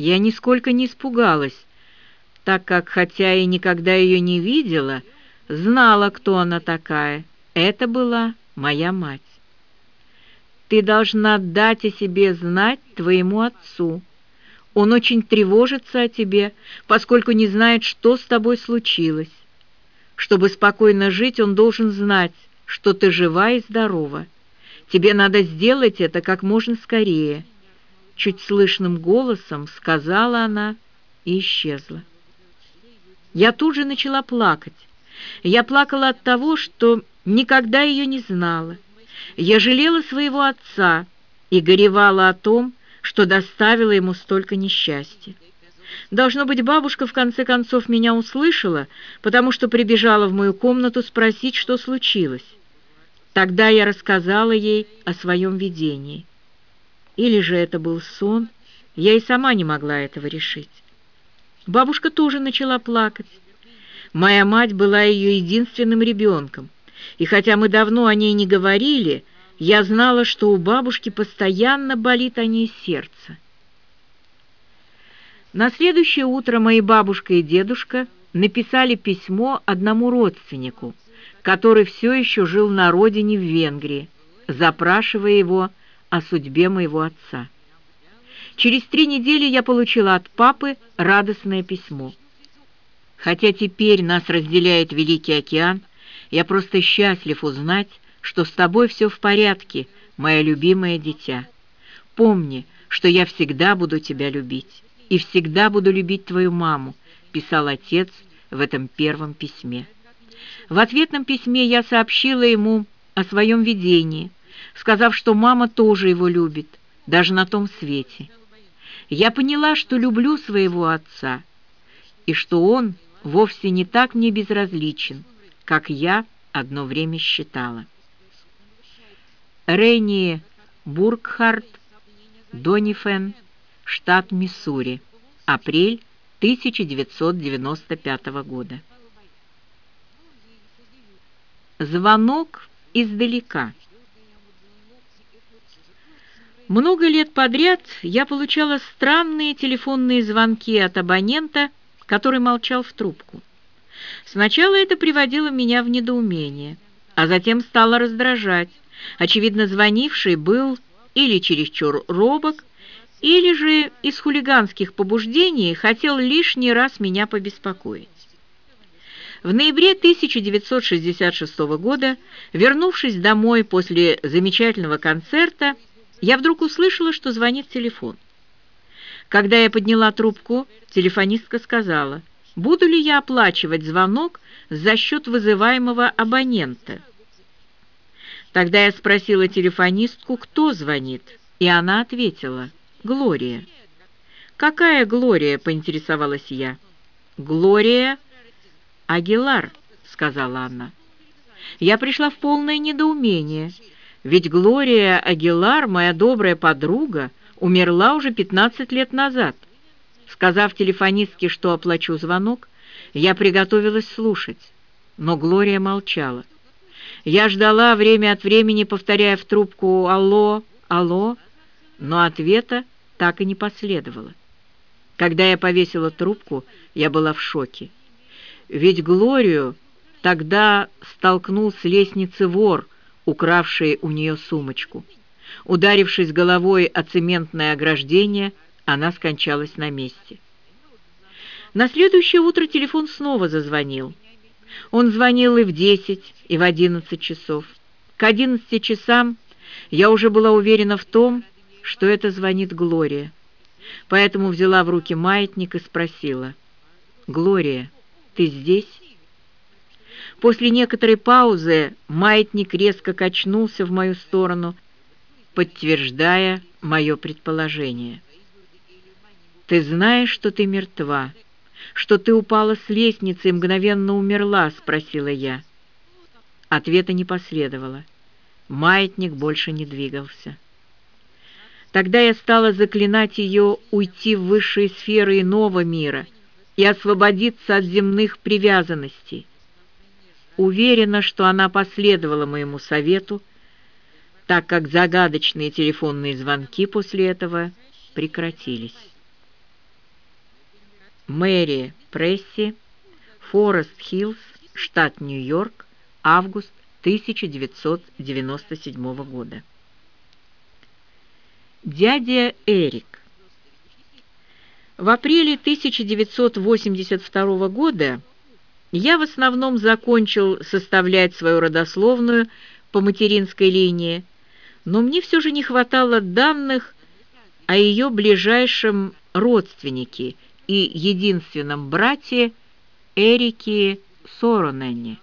Я нисколько не испугалась, так как, хотя и никогда ее не видела, знала, кто она такая. Это была моя мать. Ты должна дать о себе знать твоему отцу. Он очень тревожится о тебе, поскольку не знает, что с тобой случилось. Чтобы спокойно жить, он должен знать, что ты жива и здорова. Тебе надо сделать это как можно скорее. Чуть слышным голосом сказала она и исчезла. Я тут же начала плакать. Я плакала от того, что никогда ее не знала. Я жалела своего отца и горевала о том, что доставила ему столько несчастья. Должно быть, бабушка в конце концов меня услышала, потому что прибежала в мою комнату спросить, что случилось. Тогда я рассказала ей о своем видении. Или же это был сон, я и сама не могла этого решить. Бабушка тоже начала плакать. Моя мать была ее единственным ребенком, и хотя мы давно о ней не говорили, я знала, что у бабушки постоянно болит о ней сердце. На следующее утро мои бабушка и дедушка написали письмо одному родственнику, который все еще жил на родине в Венгрии, запрашивая его о судьбе моего отца. Через три недели я получила от папы радостное письмо. Хотя теперь нас разделяет Великий океан, я просто счастлив узнать, что с тобой все в порядке, мое любимое дитя. Помни, что я всегда буду тебя любить и всегда буду любить твою маму, писал отец в этом первом письме. В ответном письме я сообщила ему о своем видении, сказав, что мама тоже его любит, даже на том свете. Я поняла, что люблю своего отца, и что он вовсе не так мне безразличен, как я одно время считала. Рейни Бургхарт, Донифен, штат Миссури, апрель 1995 года. Звонок издалека. Много лет подряд я получала странные телефонные звонки от абонента, который молчал в трубку. Сначала это приводило меня в недоумение, а затем стало раздражать. Очевидно, звонивший был или чересчур робок, или же из хулиганских побуждений хотел лишний раз меня побеспокоить. В ноябре 1966 года, вернувшись домой после замечательного концерта, я вдруг услышала, что звонит телефон. Когда я подняла трубку, телефонистка сказала, буду ли я оплачивать звонок за счет вызываемого абонента. Тогда я спросила телефонистку, кто звонит, и она ответила, «Глория». «Какая Глория?» — поинтересовалась я. «Глория Агилар», — сказала она. Я пришла в полное недоумение, ведь Глория Агилар, моя добрая подруга, умерла уже 15 лет назад. Сказав телефонистке, что оплачу звонок, я приготовилась слушать, но Глория молчала. Я ждала время от времени, повторяя в трубку «Алло, алло», но ответа так и не последовало. Когда я повесила трубку, я была в шоке. Ведь Глорию тогда столкнул с лестницы вор, укравший у нее сумочку. Ударившись головой о цементное ограждение, она скончалась на месте. На следующее утро телефон снова зазвонил. Он звонил и в десять, и в одиннадцать часов. К одиннадцати часам я уже была уверена в том, что это звонит Глория. Поэтому взяла в руки маятник и спросила, «Глория, ты здесь?» После некоторой паузы маятник резко качнулся в мою сторону, подтверждая мое предположение. «Ты знаешь, что ты мертва, что ты упала с лестницы и мгновенно умерла?» — спросила я. Ответа не последовало. Маятник больше не двигался. Тогда я стала заклинать ее уйти в высшие сферы иного мира — и освободиться от земных привязанностей. Уверена, что она последовала моему совету, так как загадочные телефонные звонки после этого прекратились. Мэри Пресси, Форест-Хиллз, штат Нью-Йорк, август 1997 года. Дядя Эрик В апреле 1982 года я в основном закончил составлять свою родословную по материнской линии, но мне все же не хватало данных о ее ближайшем родственнике и единственном брате Эрике Соронене.